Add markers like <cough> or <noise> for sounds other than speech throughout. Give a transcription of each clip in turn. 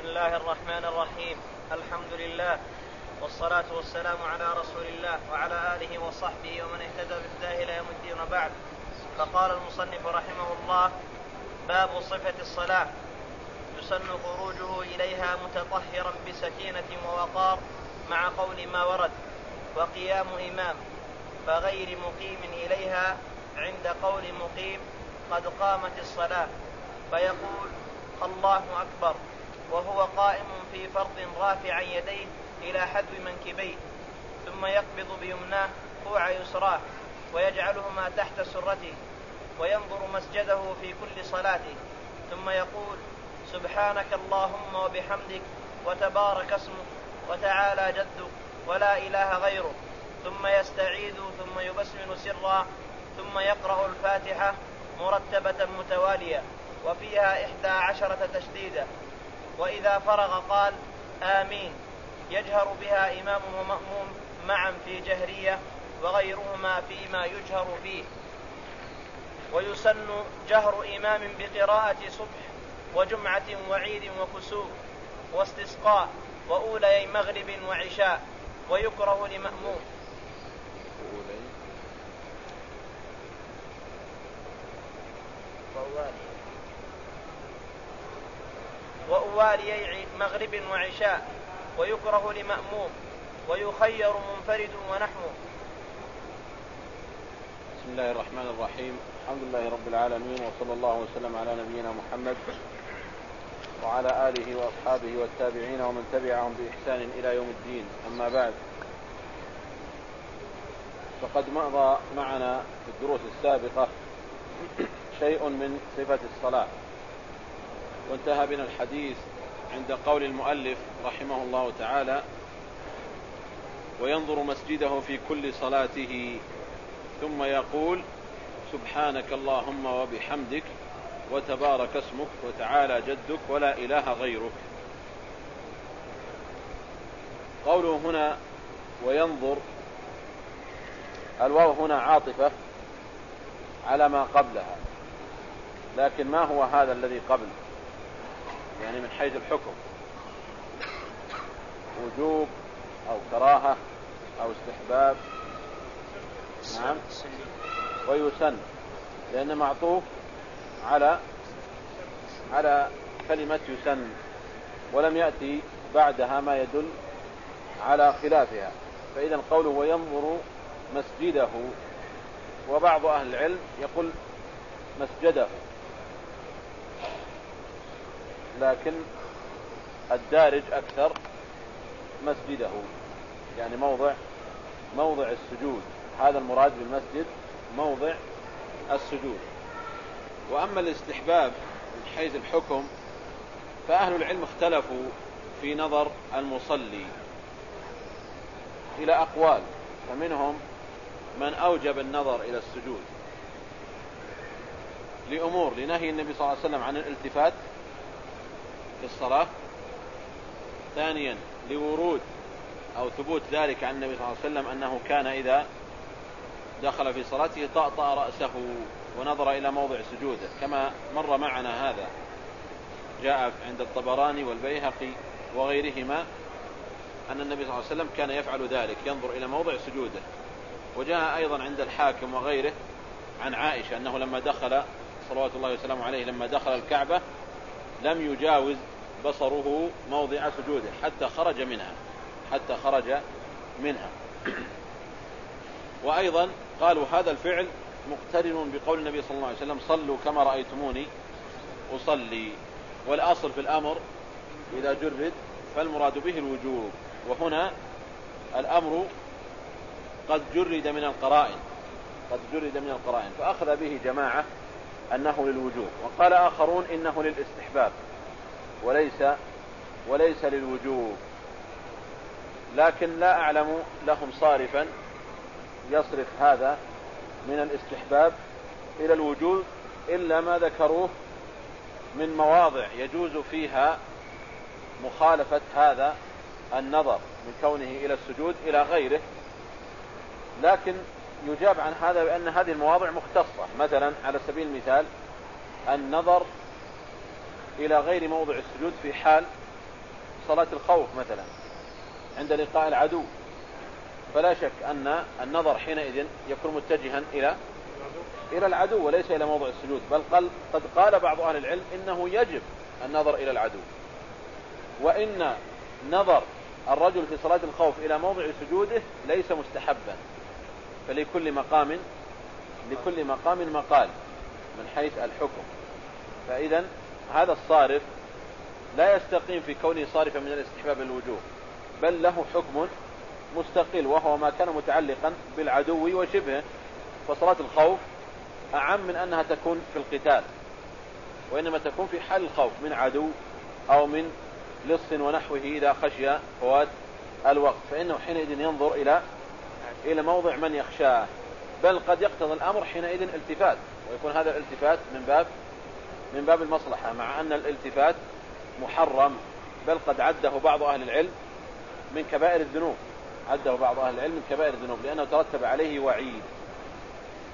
الله الرحمن الرحيم. الحمد لله والصلاة والسلام على رسول الله وعلى آله وصحبه ومن اهتدى بالله إلى يوم الدين وبعد. فقال المصنف رحمه الله باب صفة الصلاة. يسن خروجه إليها متطهرا بسكينة ووقار مع قول ما ورد وقيام إمام فغير مقيم إليها عند قول مقيم قد قامت الصلاة. فيقول الله أكبر. وهو قائم في فرض رافعا يديه إلى حذو منكبيه ثم يقبض بيمناه كوع يسراه ويجعلهما تحت سرته وينظر مسجده في كل صلاته ثم يقول سبحانك اللهم وبحمدك وتبارك اسمك وتعالى جدك ولا إله غيرك ثم يستعيذ ثم يبسمل سرا ثم يقرأ الفاتحة مرتبة متوالية وفيها إحدى عشرة تشديدة وإذا فرغ قال آمين. يجهر بها إمام ومأموم معا في جهرية وغيرهما فيما يجهر فيه ويسن جهر إمام بقراءة صبح وجمعة وعيد وكسوف واستسقاء وأولي مغرب وعشاء ويكره لمأموم. وأوالي مغرب وعشاء ويكره لمأموم ويخير منفرد ونحوه. بسم الله الرحمن الرحيم. الحمد لله رب العالمين وصلى الله وسلم على نبينا محمد وعلى آله وأصحابه والتابعين ومن تبعهم بإحسان إلى يوم الدين. أما بعد فقد مضى معنا في الدروس السابقة شيء من صفة الصلاة. وانتهى بنا الحديث عند قول المؤلف رحمه الله تعالى وينظر مسجده في كل صلاته ثم يقول سبحانك اللهم وبحمدك وتبارك اسمك وتعالى جدك ولا إله غيرك. قوله هنا وينظر الواو هنا عاطفة على ما قبلها لكن ما هو هذا الذي قبل؟ يعني من حيث الحكم. وجوب أو كراهة أو استحباب. نعم. ويسن. لأنه معطوف على على كلمة يسن. ولم يأتي بعدها ما يدل على خلافها. فإذا قوله وينظر مسجده. وبعض أهل العلم يقول مسجده. لكن الدارج أكثر مسجده. يعني موضع موضع السجود. هذا المراد بالمسجد موضع السجود. وأما الاستحباب من حيث الحكم فأهل العلم اختلفوا في نظر المصلي إلى أقوال فمنهم من أوجب النظر إلى السجود لأمور لنهي النبي صلى الله عليه وسلم عن الالتفات في الصلاة ثانيا لورود أو ثبوت ذلك عن النبي صلى الله عليه وسلم أنه كان إذا دخل في صلاته طأطأ رأسه ونظر إلى موضع سجوده. كما مر معنا هذا. جاء عند الطبراني والبيهقي وغيرهما أن النبي صلى الله عليه وسلم كان يفعل ذلك ينظر إلى موضع سجوده. وجاء أيضا عند الحاكم وغيره عن عائشة أنه لما دخل صلوات الله وسلامه عليه لما دخل الكعبة لم يجاوز بصره موضع سجوده حتى خرج منها حتى خرج منها. وأيضا قالوا هذا الفعل مقترن بقول النبي صلى الله عليه وسلم صلوا كما رأيتموني أصلي. والأصل في الأمر إذا جرد فالمراد به الوجوب. وهنا الأمر قد جرد من القرائن قد جرد من القرائن. فأخذ به جماعة أنه للوجوب. وقال آخرون إنه للاستحباب. وليس وليس للوجوب. لكن لا أعلم لهم صارفا يصرف هذا من الاستحباب إلى الوجوب إلا ما ذكروه من مواضع يجوز فيها مخالفة هذا النظر من كونه إلى السجود إلى غيره. لكن يجاب عن هذا بأن هذه المواضع مختصة. مثلا على سبيل المثال النظر إلى غير موضع السجود في حال صلاة الخوف مثلا عند لقاء العدو. فلا شك أن النظر حينئذ يكون متجها إلى إلى العدو وليس إلى موضع السجود بل قال قد قال بعض أهل العلم إنه يجب النظر إلى العدو. وإن نظر الرجل في صلاة الخوف إلى موضع سجوده ليس مستحبا. فلكل مقام لكل مقام مقال من حيث الحكم. فإذا هذا الصارف لا يستقيم في كونه صارفا من الاستحباب للوجوب بل له حكم مستقل وهو ما كان متعلقا بالعدو وشبهه فصلاة الخوف أعم من أنها تكون في القتال وإنما تكون في حال الخوف من عدو أو من لص ونحوه إذا خشي فوات الوقت فإنه حينئذ ينظر إلى إلى موضع من يخشاه بل قد يقتضي الأمر حينئذ التفات ويكون هذا الالتفات من باب من باب المصلحة مع أن الالتفات محرم بل قد عده بعض أهل العلم من كبائر الذنوب. عده بعض أهل العلم من كبائر الذنوب لأنه ترتب عليه وعيد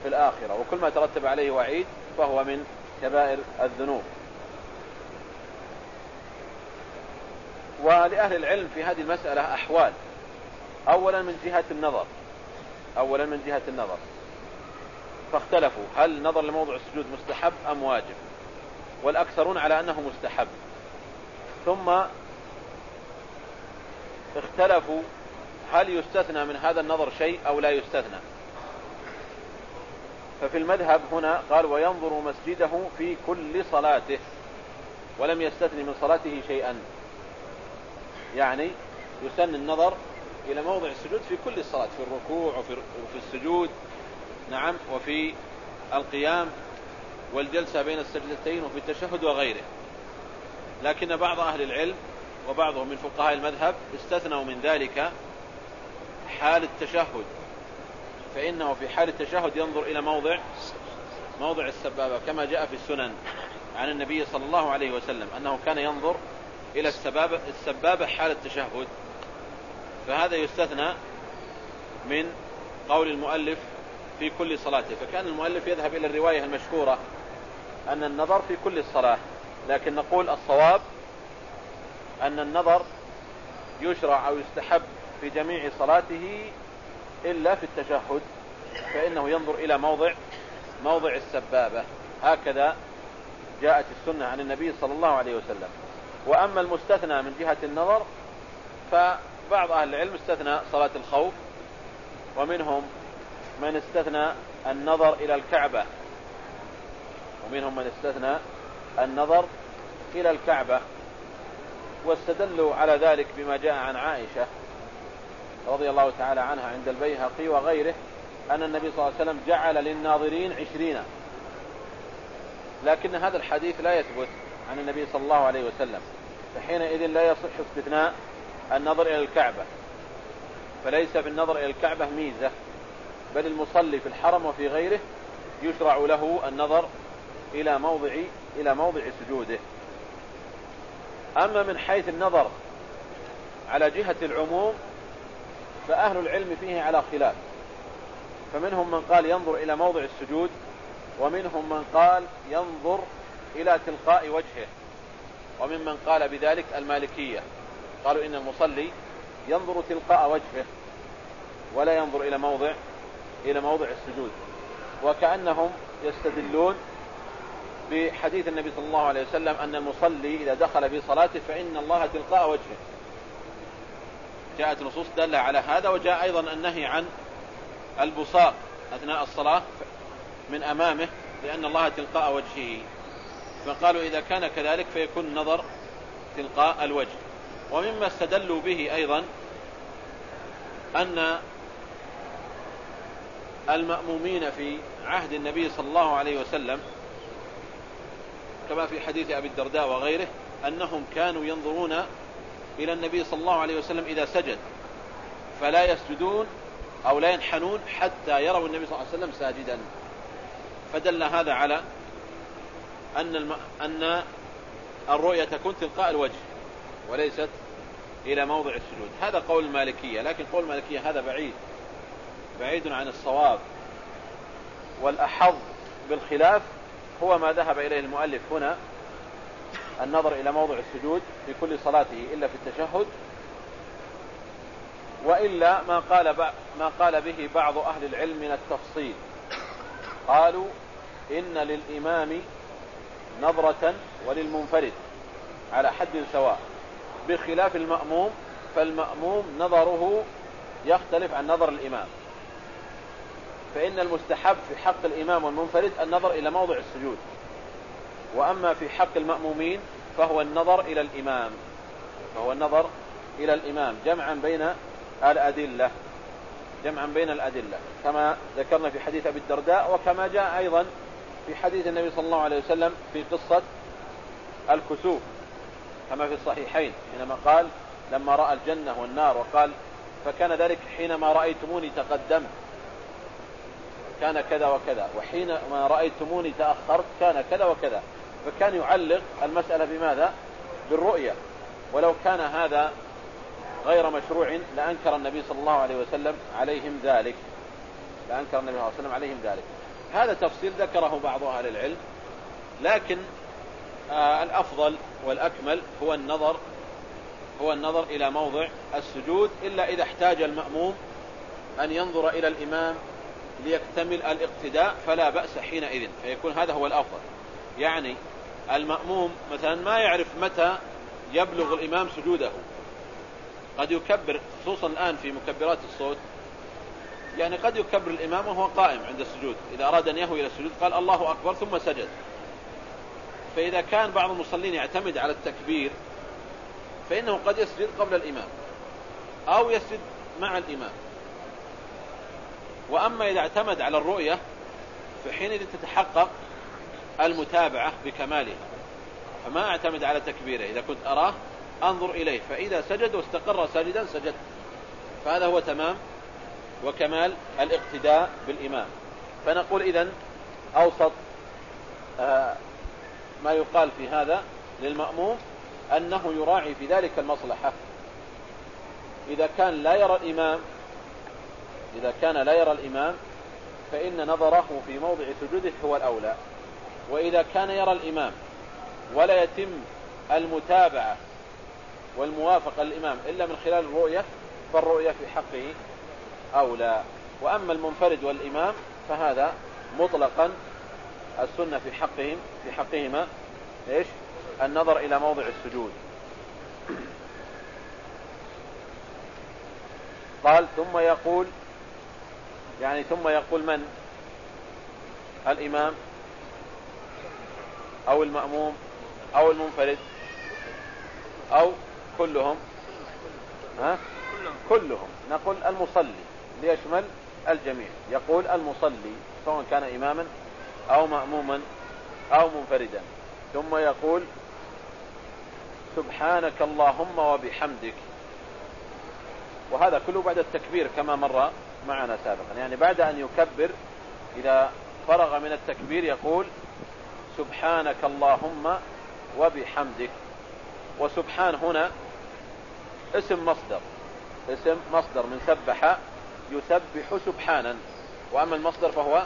في الآخرة وكل ما ترتب عليه وعيد فهو من كبائر الذنوب. ولأهل العلم في هذه المسألة أحوال. أولا من جهة النظر. أولا من جهة النظر. فاختلفوا هل النظر لموضع السجود مستحب أم واجب؟ والأكثرون على أنه مستحب. ثم اختلفوا هل يستثنى من هذا النظر شيء أو لا يستثنى. ففي المذهب هنا قال وينظر مسجده في كل صلاته ولم يستثني من صلاته شيئا. يعني يسن النظر إلى موضع السجود في كل الصلاة في الركوع وفي السجود نعم وفي القيام. والجلسة بين السجدتين وفي التشهد وغيره. لكن بعض أهل العلم وبعضهم من فقهاء المذهب استثنوا من ذلك حال التشهد. فإنه في حال التشهد ينظر إلى موضع موضع السبابة كما جاء في السنن عن النبي صلى الله عليه وسلم أنه كان ينظر إلى السبابة, السبابة حال التشهد. فهذا يستثنى من قول المؤلف في كل صلاته. فكان المؤلف يذهب إلى الرواية المشهورة أن النظر في كل الصلاة لكن نقول الصواب أن النظر يشرع أو يستحب في جميع صلاته إلا في التشهد فإنه ينظر إلى موضع موضع السبابة. هكذا جاءت السنة عن النبي صلى الله عليه وسلم. وأما المستثنى من جهة النظر فبعض أهل العلم استثنى صلاة الخوف ومنهم من استثنى النظر إلى الكعبة. ومنهم من استثنى النظر إلى الكعبة واستدلوا على ذلك بما جاء عن عائشة رضي الله تعالى عنها عند البيهقي وغيره أن النبي صلى الله عليه وسلم جعل للناظرين عشرين. لكن هذا الحديث لا يثبت عن النبي صلى الله عليه وسلم. فحينئذ لا يصح استثناء النظر إلى الكعبة. فليس في النظر إلى الكعبة ميزة بل المصلي في الحرم وفي غيره يشرع له النظر إلى موضع إلى موضع سجوده. أما من حيث النظر على جهة العموم فأهل العلم فيه على خلاف. فمنهم من قال ينظر إلى موضع السجود ومنهم من قال ينظر إلى تلقاء وجهه. وممن قال بذلك المالكية. قالوا إن المصلي ينظر تلقاء وجهه ولا ينظر إلى موضع إلى موضع السجود. وكأنهم يستدلون بحديث النبي صلى الله عليه وسلم أن المصلي إذا دخل في صلاته فإن الله تلقاء وجهه. جاءت نصوص دالة على هذا وجاء أيضا النهي عن البصاق أثناء الصلاة من أمامه لأن الله تلقاء وجهه. فقالوا إذا كان كذلك فيكون النظر تلقاء الوجه. ومما استدلوا به أيضا أن المأمومين في عهد النبي صلى الله عليه وسلم كما في حديث أبي الدرداء وغيره أنهم كانوا ينظرون إلى النبي صلى الله عليه وسلم إذا سجد فلا يسجدون أو لا ينحنون حتى يروا النبي صلى الله عليه وسلم ساجدا. فدل هذا على أن الم... أن الرؤية تكون تلقاء الوجه وليست إلى موضع السجود. هذا قول المالكية لكن قول المالكية هذا بعيد بعيد عن الصواب والأحظ بالخلاف هو ما ذهب إليه المؤلف هنا النظر إلى موضع السجود في كل صلاته إلا في التشهد وإلا ما قال ما قال به بعض أهل العلم من التفصيل. قالوا إن للإمام نظرة وللمنفرد على حد سواء. بخلاف المأموم فالمأموم نظره يختلف عن نظر الإمام. فإن المستحب في حق الإمام والمنفرد النظر إلى موضع السجود. وأما في حق المأمومين فهو النظر إلى الإمام. فهو النظر إلى الإمام جمعا بين الأدلة. جمعا بين الأدلة. كما ذكرنا في حديث أبي الدرداء وكما جاء أيضا في حديث النبي صلى الله عليه وسلم في قصة الكسوف. كما في الصحيحين حينما قال لما رأى الجنة والنار وقال فكان ذلك حينما رأيتموني تقدمت. كان كذا وكذا وحينما رأيتموني تأخرت كان كذا وكذا. فكان يعلق المسألة بماذا؟ بالرؤية. ولو كان هذا غير مشروع لأنكر النبي صلى الله عليه وسلم عليهم ذلك. لأنكر النبي صلى الله عليه وسلم عليهم ذلك. هذا تفصيل ذكره بعض أهل العلم. لكن آه الأفضل والأكمل هو النظر هو النظر إلى موضع السجود إلا إذا احتاج المأموم أن ينظر إلى الإمام ليكتمل الاقتداء فلا بأس حينئذ فيكون هذا هو الأفضل. يعني المأموم مثلا ما يعرف متى يبلغ الإمام سجوده. قد يكبر خصوصا الآن في مكبرات الصوت يعني قد يكبر الإمام وهو قائم عند السجود. إذا أراد أن يهوي إلى السجود قال الله أكبر ثم سجد. فإذا كان بعض المصلين يعتمد على التكبير فإنه قد يسجد قبل الإمام أو يسجد مع الإمام. وأما إذا اعتمد على الرؤية فحينئذ تتحقق المتابعة بكمالها. فما اعتمد على تكبيره. إذا كنت أراه أنظر إليه. فإذا سجد واستقر ساجدا سجدت فهذا هو تمام وكمال الاقتداء بالإمام. فنقول إذن أوسط آه، ما يقال في هذا للمأموم أنه يراعي في ذلك المصلحة. إذا كان لا يرى الإمام إذا كان لا يرى الإمام فإن نظره في موضع سجوده هو الأولى. وإذا كان يرى الإمام ولا يتم المتابعة والموافقة للإمام إلا من خلال الرؤية فالرؤية في حقه أولى. وأما المنفرد والإمام فهذا مطلقا السنة في حقهم في حقهما إيش؟ النظر إلى موضع السجود. قال ثم يقول يعني ثم يقول من؟ الإمام أو المأموم أو المنفرد أو كلهم؟ ها؟ كلهم. نقول المصلي ليشمل الجميع. يقول المصلي سواء كان إماما أو مأموما أو منفردا. ثم يقول سبحانك اللهم وبحمدك. وهذا كله بعد التكبير كما مر معنا سابقا. يعني بعد أن يكبر إذا فرغ من التكبير يقول سبحانك اللهم وبحمدك. وسبحان هنا اسم مصدر. اسم مصدر من سبح يسبح سبحانا. وأما المصدر فهو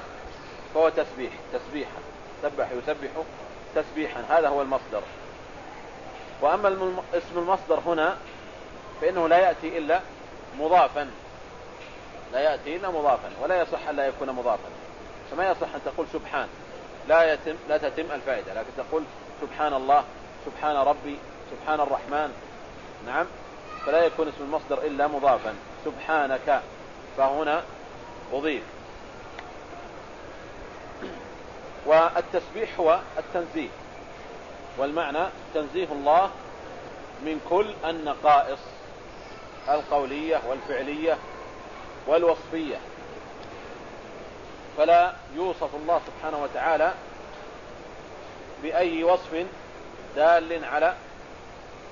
فهو تسبيح. تسبيحا. سبح يسبح تسبيحا. هذا هو المصدر. وأما اسم المصدر هنا فإنه لا يأتي إلا مضافا. لا يأتي إلا مضافا ولا يصح أن لا يكون مضافا. فما يصح أن تقول سبحان؟ لا يتم لا تتم الفائدة لكن تقول سبحان الله سبحان ربي سبحان الرحمن. نعم؟ فلا يكون اسم المصدر إلا مضافا. سبحانك. فهنا أضيف. والتسبيح هو التنزيه. والمعنى تنزيه الله من كل النقائص القولية والفعلية. والوصفية. فلا يوصف الله سبحانه وتعالى بأي وصف دال على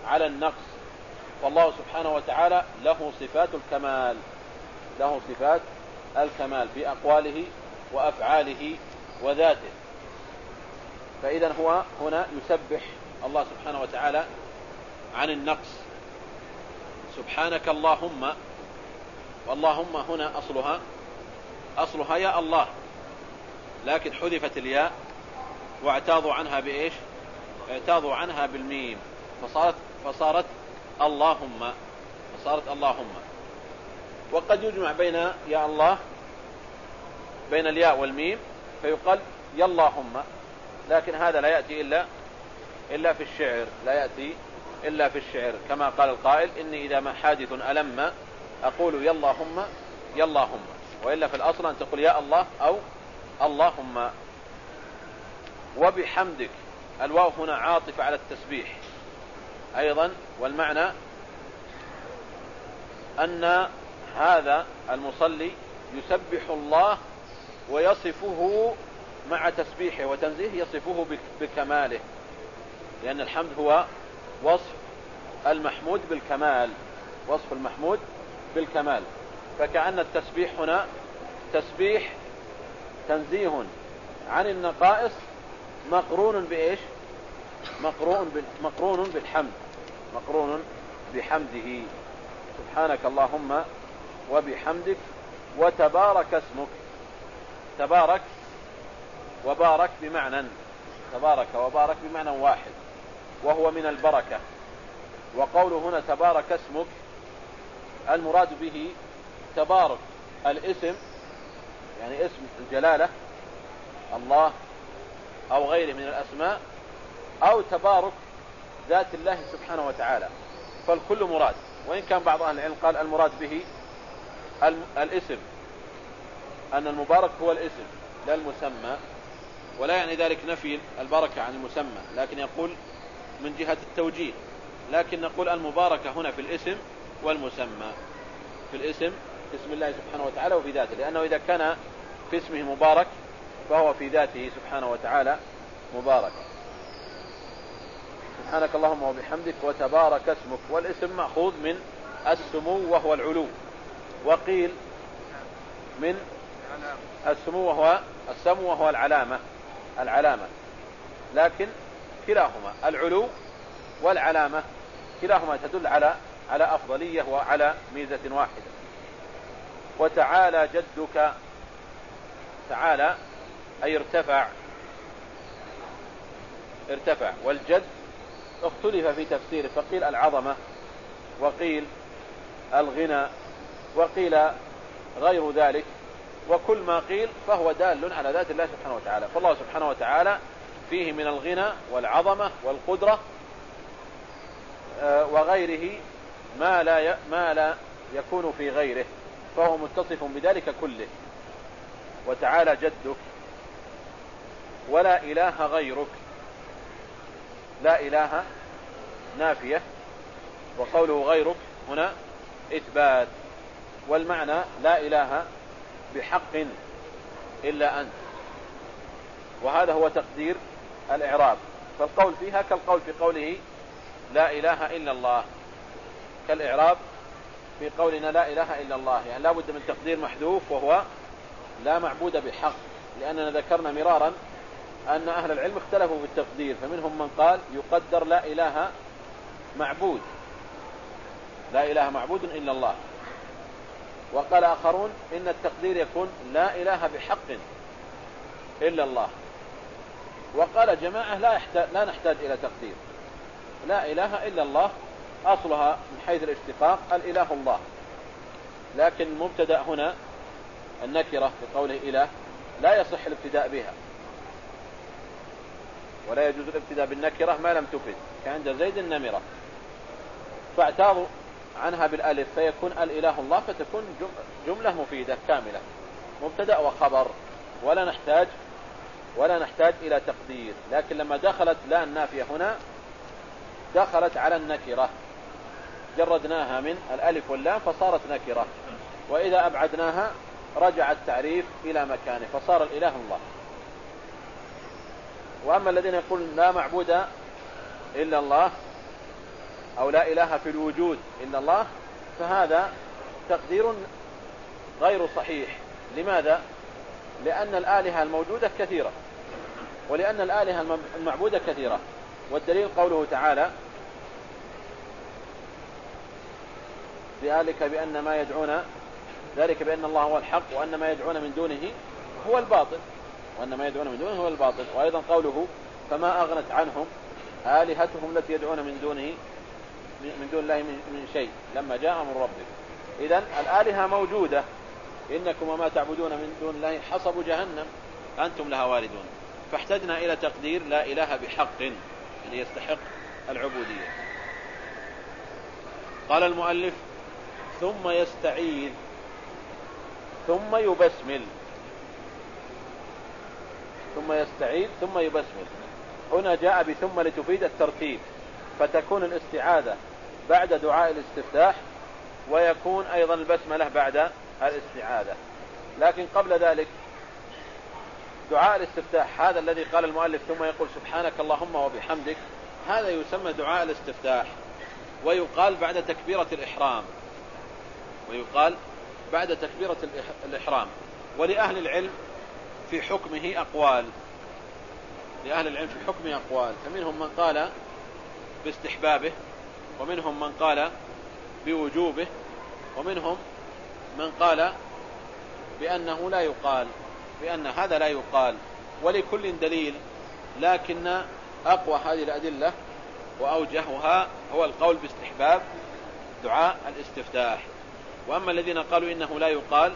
على النقص. والله سبحانه وتعالى له صفات الكمال له صفات الكمال في أقواله وأفعاله وذاته. فإذا هو هنا يسبح الله سبحانه وتعالى عن النقص. سبحانك اللهم واللهم هنا أصلها. أصلها يا الله. لكن حذفت الياء واعتاضوا عنها بإيش؟ اعتاضوا عنها بالميم. فصارت فصارت اللهم. فصارت اللهم. وقد يجمع بين يا الله بين الياء والميم فيقال يا اللهم. لكن هذا لا يأتي إلا إلا في الشعر. لا يأتي إلا في الشعر. كما قال القائل إني إذا ما حادث ألم أقول يا اللهم يا اللهم وإلا في الأصل أن تقول يا الله أو اللهم. وبحمدك. الواو هنا عاطفة على التسبيح. أيضا والمعنى أن هذا المصلي يسبح الله ويصفه مع تسبيحه وتنزيه يصفه بكماله. لأن الحمد هو وصف المحمود بالكمال. وصف المحمود بالكمال. فكأن التسبيح هنا تسبيح تنزيه عن النقائص مقرون بإيش؟ مقرون مقرون بالحمد. مقرون بحمده. سبحانك اللهم وبحمدك وتبارك اسمك. تبارك وبارك بمعنى تبارك وبارك بمعنى واحد وهو من البركة. وقول هنا تبارك اسمك المراد به تبارك الاسم يعني اسم الجلالة الله أو غيره من الأسماء أو تبارك ذات الله سبحانه وتعالى. فالكل مراد. وإن كان بعض أهل العلم قال المراد به الاسم أن المبارك هو الاسم لا المسمى. ولا يعني ذلك نفي البركة عن المسمى لكن يقول من جهة التوجيه. لكن نقول المباركة هنا في الاسم والمسمى في الاسم اسم الله سبحانه وتعالى وفي ذاته لأنه إذا كان في اسمه مبارك فهو في ذاته سبحانه وتعالى مبارك. سبحانك اللهم وبحمدك وتبارك اسمك والاسم مأخوذ من السمو وهو العلو وقيل من السمو وهو السمو وهو العلامة العلامة. لكن كلاهما العلو والعلامة كلاهما تدل على على أفضلية وعلى ميزة واحدة. وتعالى جدك تعالى أي ارتفع ارتفع. والجد اختلف في تفسيره فقيل العظمة وقيل الغنى وقيل غير ذلك وكل ما قيل فهو دال على ذات الله سبحانه وتعالى. فالله سبحانه وتعالى فيه من الغنى والعظمة والقدرة آه، وغيره ما لا ما لا يكون في غيره فهو متصف بذلك كله. وتعالى جدك ولا إله غيرك. لا إله نافية وقوله غيرك هنا إثبات. والمعنى لا إله بحق إلا أنت. وهذا هو تقدير الإعراب. فالقول فيها كالقول في قوله لا إله إلا الله. كالإعراب في قولنا لا إله إلا الله يعني لا بد من تقدير محذوف وهو لا معبود بحق لأننا ذكرنا مرارا أن أهل العلم اختلفوا في التقدير فمنهم من قال يقدر لا إله معبود لا إله معبود إلا الله. وقال آخرون إن التقدير يكون لا إله بحق إلا الله. وقال جماعة لا, لا نحتاج إلى تقدير. لا إله إلا الله أصلها من حيث الاشتقاق الإله الله. لكن المبتدا هنا النكرة في قوله إله لا يصح الابتداء بها. ولا يجوز الابتداء بالنكرة ما لم تفد كعند زيد النمرة. فاعتاضوا عنها بالألف فيكون الإله الله فتكون جملة مفيدة كاملة. مبتدأ وخبر ولا نحتاج ولا نحتاج إلى تقدير. لكن لما دخلت لا النافية هنا دخلت على النكرة. جردناها من الألف واللام فصارت نكرة. وإذا أبعدناها رجع التعريف إلى مكانه فصار الإله الله. وأما الذين يقولون لا معبود إلا الله أو لا إله في الوجود إلا الله فهذا تقدير غير صحيح. لماذا؟ لأن الآلهة الموجودة كثيرة. ولأن الآلهة المعبودة كثيرة. والدليل قوله تعالى ذلك بأن ما يدعون ذلك بأن الله هو الحق وأن ما يدعون من دونه هو الباطل وأن ما يدعون من دونه هو الباطل. وأيضا قوله فما أغنت عنهم آلهتهم التي يدعون من دونه من دون الله من شيء لما جاء من ربك إذا الآلهة موجودة إنكم وما تعبدون من دون الله حصب جهنم أنتم لها واردون. فاحتجنا إلى تقدير لا إله بحق يعني يستحق العبودية. قال المؤلف ثم يستعيذ ثم يبسمل. ثم يستعيذ ثم يبسمل. هنا جاء بثم لتفيد الترتيب فتكون الاستعاذة بعد دعاء الاستفتاح ويكون أيضا البسملة بعد الاستعاذة. لكن قبل ذلك دعاء الاستفتاح هذا الذي قال المؤلف ثم يقول سبحانك اللهم وبحمدك هذا يسمى دعاء الاستفتاح ويقال بعد تكبيرة الإحرام. ويقال بعد تكبيرة الإحرام. ولأهل العلم في حكمه أقوال. لأهل العلم في حكمه أقوال. فمنهم من قال باستحبابه ومنهم من قال بوجوبه ومنهم من قال بأنه لا يقال بأن هذا لا يقال. ولكل دليل لكن أقوى هذه الأدلة وأوجهها هو القول باستحباب دعاء الاستفتاح. وأما الذين قالوا إنه لا يقال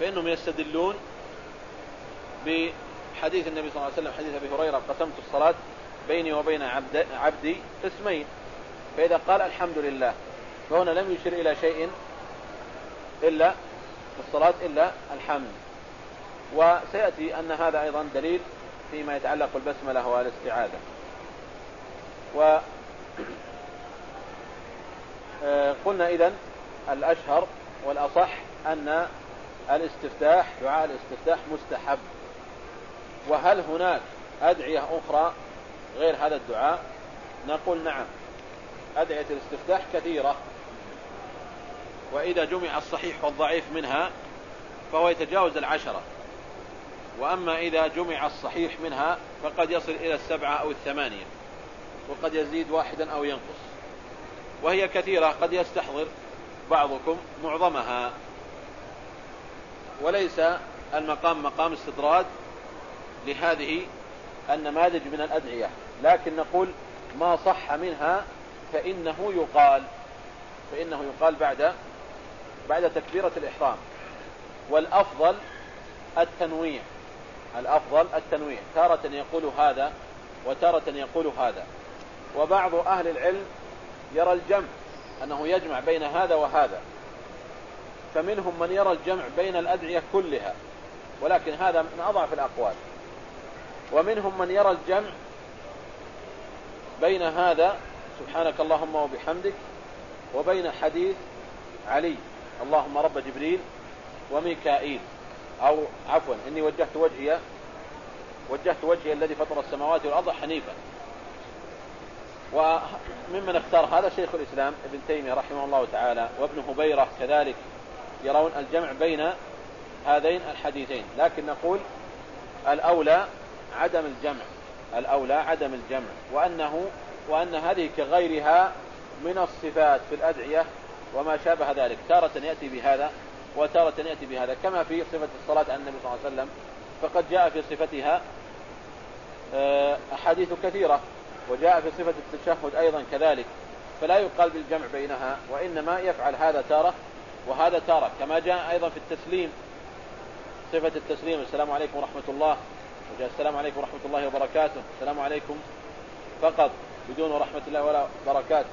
فإنهم يستدلون بحديث النبي صلى الله عليه وسلم حديث أبي هريرة قسمت الصلاة بيني وبين عبد عبدي قسمين. فإذا قال الحمد لله فهنا لم يشر إلى شيء إلا الصلاة إلا الحمد. وسيأتي أن هذا أيضا دليل فيما يتعلق بالبسملة والاستعاذة. و <clears throat> آه، قلنا إذن الأشهر والأصح أن الاستفتاح دعاء الاستفتاح مستحب. وهل هناك أدعية أخرى غير هذا الدعاء؟ نقول نعم. أدعية الاستفتاح كثيرة. وإذا جمع الصحيح والضعيف منها فهو يتجاوز العشرة. وأما إذا جمع الصحيح منها فقد يصل إلى السبعة أو الثمانية وقد يزيد واحدا أو ينقص. وهي كثيرة قد يستحضر. بعضكم معظمها. وليس المقام مقام استطراد لهذه النماذج من الأدعية لكن نقول ما صح منها فإنه يقال فإنه يقال بعد بعد تكبيرة الإحرام. والأفضل التنويع الأفضل التنويع. تارة يقول هذا وتارة يقول هذا. وبعض أهل العلم يرى الجمع أنه يجمع بين هذا وهذا. فمنهم من يرى الجمع بين الأدعية كلها ولكن هذا من أضعف الأقوال. ومنهم من يرى الجمع بين هذا سبحانك اللهم وبحمدك وبين حديث علي اللهم رب جبريل وميكائيل. أو عفوا إني وجهت وجهي وجهت وجهي الذي فطر السماوات والأرض حنيفا. وممن اختار هذا شيخ الإسلام ابن تيمية رحمه الله تعالى وابن هبيرة كذلك يرون الجمع بين هذين الحديثين لكن نقول الأولى عدم الجمع الأولى عدم الجمع وأنه وأن هذه كغيرها من الصفات في الأدعية وما شابه ذلك تارة يأتي بهذا وتارة يأتي بهذا كما في صفة الصلاة على النبي صلى الله عليه وسلم فقد جاء في صفتها آه، أحاديث كثيرة وجاء في صفة التشهد أيضا كذلك فلا يقال بالجمع بينها وإنما يفعل هذا تارة وهذا تارة. كما جاء أيضا في التسليم صفة التسليم السلام عليكم ورحمة الله. وجاء السلام عليكم ورحمة الله وبركاته. السلام عليكم فقط بدون رحمة الله ولا بركاته.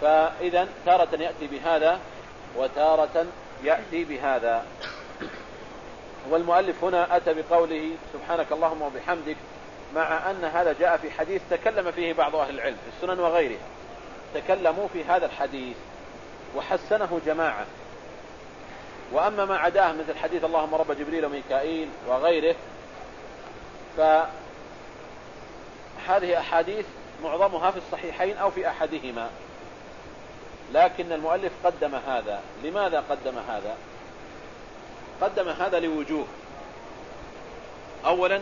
فإذا تارة يأتي بهذا وتارة يأتي بهذا. والمؤلف هنا أتى بقوله سبحانك اللهم وبحمدك مع أن هذا جاء في حديث تكلم فيه بعض أهل العلم في السنن وغيرها. تكلموا في هذا الحديث وحسنه جماعة. وأما ما عداه مثل حديث اللهم رب جبريل وميكائيل وغيره فهذه أحاديث معظمها في الصحيحين أو في أحدهما. لكن المؤلف قدم هذا. لماذا قدم هذا؟ قدم هذا لوجوه. أولا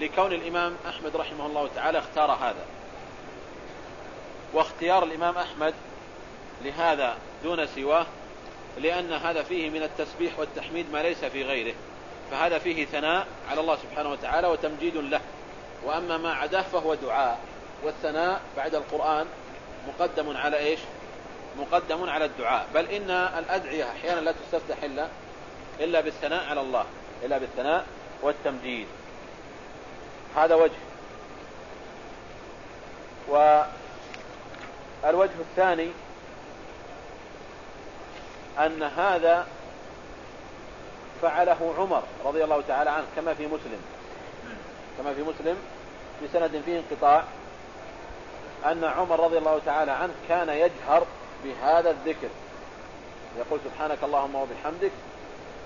لكون الإمام أحمد رحمه الله تعالى اختار هذا. واختيار الإمام أحمد لهذا دون سواه لأن هذا فيه من التسبيح والتحميد ما ليس في غيره فهذا فيه ثناء على الله سبحانه وتعالى وتمجيد له. وأما ما عداه فهو دعاء والثناء بعد القرآن مقدم على إيش؟ مقدم على الدعاء. بل إن الأدعية أحيانا لا تستفتح إلا إلا بالثناء على الله إلا بالثناء والتمجيد. هذا وجه. والوجه الثاني أن هذا فعله عمر رضي الله تعالى عنه كما في مسلم. كما في مسلم بسند فيه انقطاع أن عمر رضي الله تعالى عنه كان يجهر بهذا الذكر. يقول سبحانك اللهم وبحمدك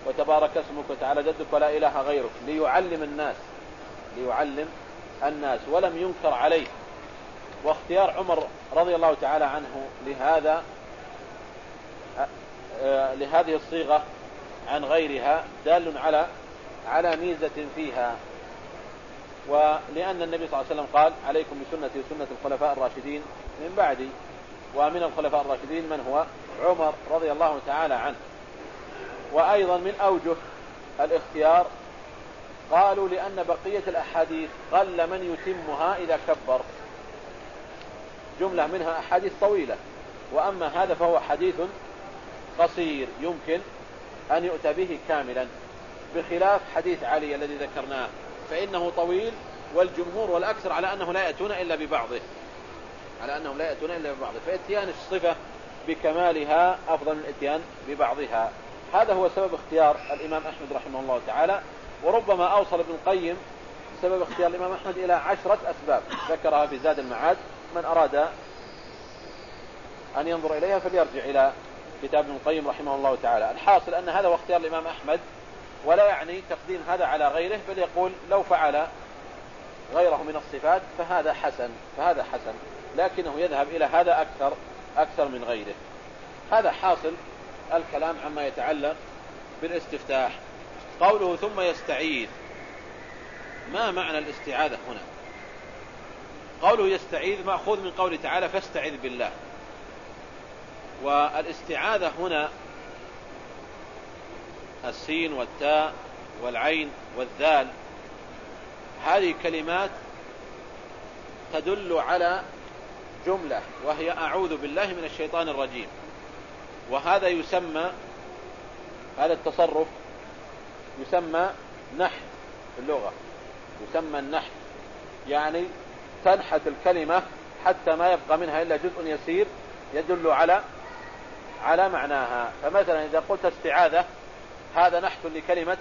وتبارك اسمك وتعالى جدك ولا إله غيرك ليعلم الناس ليعلم الناس ولم ينكر عليه. واختيار عمر رضي الله تعالى عنه لهذا آه، لهذه الصيغة عن غيرها دال على على ميزة فيها. ولأن النبي صلى الله عليه وسلم قال عليكم بسنتي وسنة الخلفاء الراشدين. من بعدي ومن الخلفاء الراشدين من هو؟ عمر رضي الله تعالى عنه. وأيضا من أوجه الاختيار قالوا لأن بقية الأحاديث قل من يتمها إذا كبر. جملة منها أحاديث طويلة. وأما هذا فهو حديث قصير يمكن أن يؤتى به كاملا. بخلاف حديث علي الذي ذكرناه فإنه طويل والجمهور والأكثر على أنه لا يأتون إلا ببعضه. على أنهم لا يأتون إلا ببعضه. فإتيان الصفة بكمالها أفضل من الإتيان ببعضها. هذا هو سبب اختيار الإمام أحمد رحمه الله تعالى. وربما أوصل ابن القيم سبب اختيار الإمام أحمد إلى عشرة أسباب. ذكرها في زاد المعاد. من أراد أن ينظر إليها فليرجع إلى كتاب ابن القيم رحمه الله تعالى. الحاصل أن هذا هو اختيار الإمام أحمد. ولا يعني تقديم هذا على غيره بل يقول لو فعل غيره من الصفات فهذا حسن فهذا حسن. لكنه يذهب إلى هذا أكثر أكثر من غيره. هذا حاصل الكلام عما يتعلق بالاستفتاح. قوله ثم يستعيذ. ما معنى الاستعاذة هنا؟ قوله يستعيذ مأخوذ من قوله تعالى فاستعذ بالله. والاستعاذة هنا السين والتاء والعين والذال هذه كلمات تدل على جملة وهي أعوذ بالله من الشيطان الرجيم. وهذا يسمى هذا التصرف يسمى نحت في اللغة. يسمى النحت. يعني تنحت الكلمة حتى ما يبقى منها إلا جزء يسير يدل على على معناها. فمثلا إذا قلت استعاذة هذا نحت لكلمة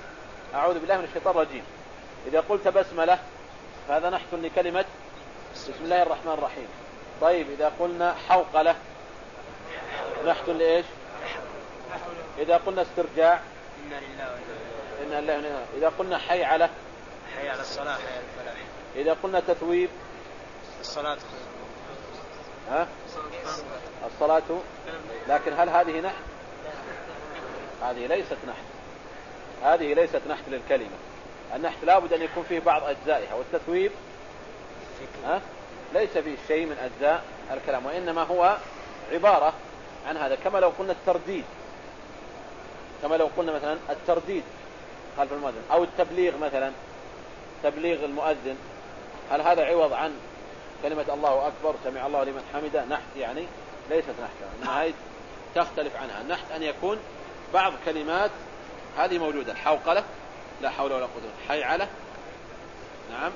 أعوذ بالله من الشيطان الرجيم. إذا قلت بسملة هذا نحت لكلمة بسم الله الرحمن الرحيم. طيب إذا قلنا حوقلة نحت لإيش؟ إذا قلنا استرجاع إنا لله إنا لله إذا قلنا حي على حي على الصلاة حي على الفلاح. إذا قلنا تثويب. الصلاة. ها؟ الصلاة. لكن هل هذه نحت هذه ليست نحت هذه ليست نحت للكلمة. النحت لابد أن يكون فيه بعض أجزائها والتثويب ها؟ ليس فيه شيء من أجزاء الكلام وإنما هو عبارة عن هذا. كما لو قلنا الترديد. كما لو قلنا مثلا الترديد. خلف المؤذن. أو التبليغ مثلا تبليغ المؤذن. هل هذا عوض عن كلمة الله أكبر سمع الله لمن حمده؟ نحت يعني ليست نحتا إنما هذه تختلف عنها. النحت أن يكون بعض كلمات هذه موجودة. الحوقلة لا حول ولا قوة حيعلة نعم.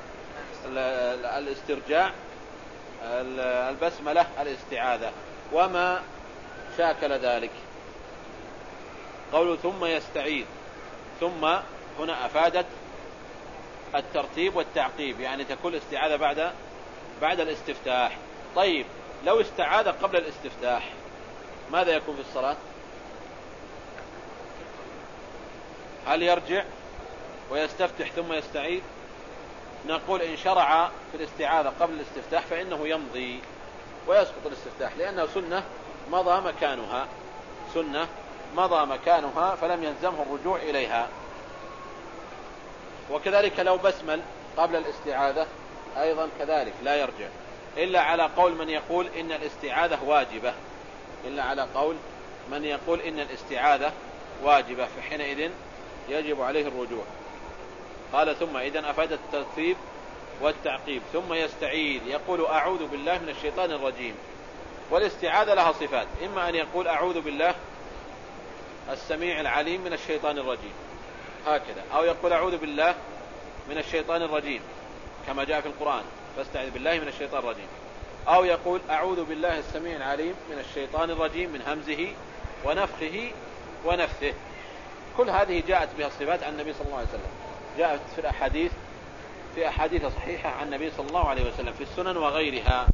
الاسترجاع البسملة الاستعاذة. وما شاكل ذلك. قوله ثم يستعيذ. ثم هنا أفادت الترتيب والتعقيب يعني تكون الاستعاذة بعد بعد الاستفتاح. طيب لو استعاذ قبل الاستفتاح ماذا يكون في الصلاة؟ هل يرجع ويستفتح ثم يستعيذ نقول إن شرع في الاستعاذة قبل الاستفتاح فإنه يمضي ويسقط الاستفتاح لأنه سنة مضى مكانها. سنة مضى مكانها فلم يلزمه الرجوع إليها. وكذلك لو بسمل قبل الاستعاذة أيضا كذلك لا يرجع. إلا على قول من يقول إن الاستعاذة واجبة. إلا على قول من يقول إن الاستعاذة واجبة فحينئذ يجب عليه الرجوع. قال ثم إذا أفاد الترتيب والتعقيب. ثم يستعيذ يقول أعوذ بالله من الشيطان الرجيم. والاستعاذة لها صفات. إما أن يقول أعوذ بالله السميع العليم من الشيطان الرجيم. هكذا. أو يقول أعوذ بالله من الشيطان الرجيم. كما جاء في القرآن. فاستعذ بالله من الشيطان الرجيم. أو يقول أعوذ بالله السميع العليم من الشيطان الرجيم من همزه ونفخه ونفثه. كل هذه جاءت بها الصفات عن النبي صلى الله عليه وسلم. جاءت في الأحاديث في أحاديث صحيحة عن النبي صلى الله عليه وسلم في السنن وغيرها.